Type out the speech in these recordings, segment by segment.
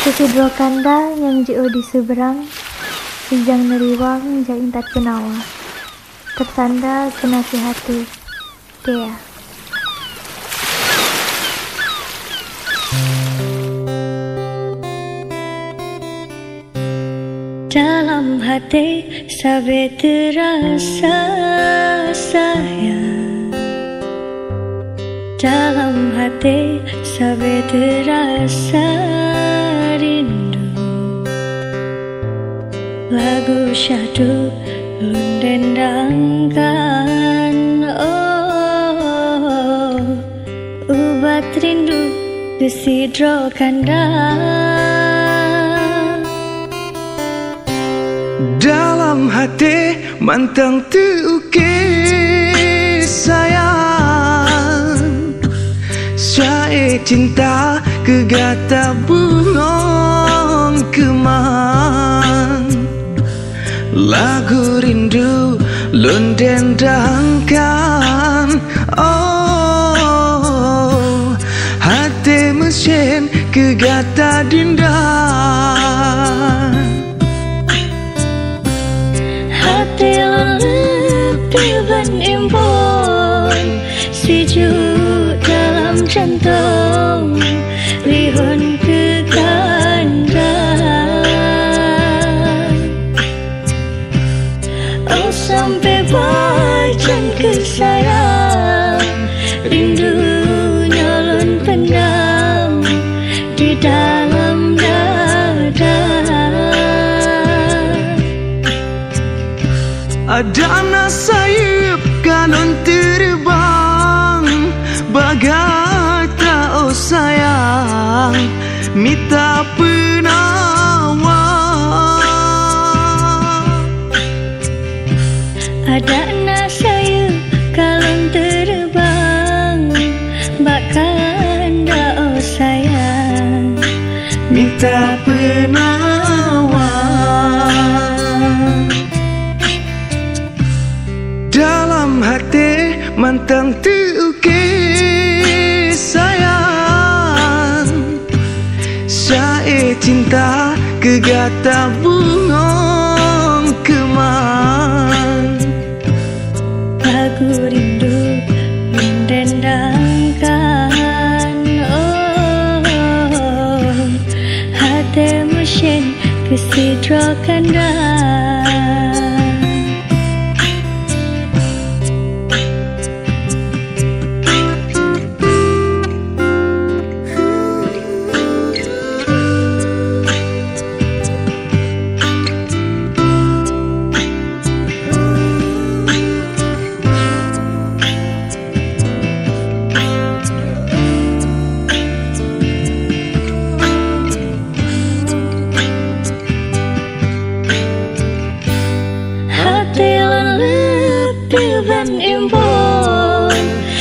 Kesidro kanda yang jio di seberang, sijang neriwang ja intat kenawa. Tersanda senasihati, Dea. Dalam hati sabe terasa sayang Dalam hati sabe terasa lagu syahdu lundendangkan oh ubat rindu kesidro kanda dalam hati mantang terukir sayang. Syai cinta kegata bungong kemang Lagu rindu lundendangkan Oh Hati mesin kegata dinda sampai bacan ke sayang Rindu nyalon pendam di dalam dada. Ada nasayup kanon terbang Bagai tak oh sayang. Mita Minta penawar Dalam hati mantang terukir sayang. Saya cinta kegata bunga Aku rindu kesedrakan dah dan imbon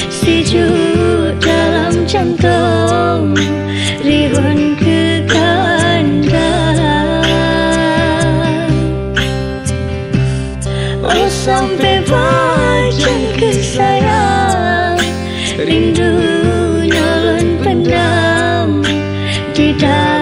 Sejuk dalam jantung Rihun ke kandang Oh sampai bacan ke sayang Rindu nyalon pendam Di dalam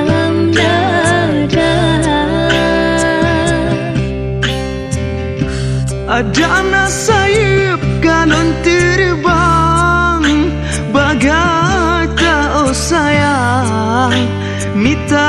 Ada nasayang kanon terbang. Bagai tak oh sayang Mita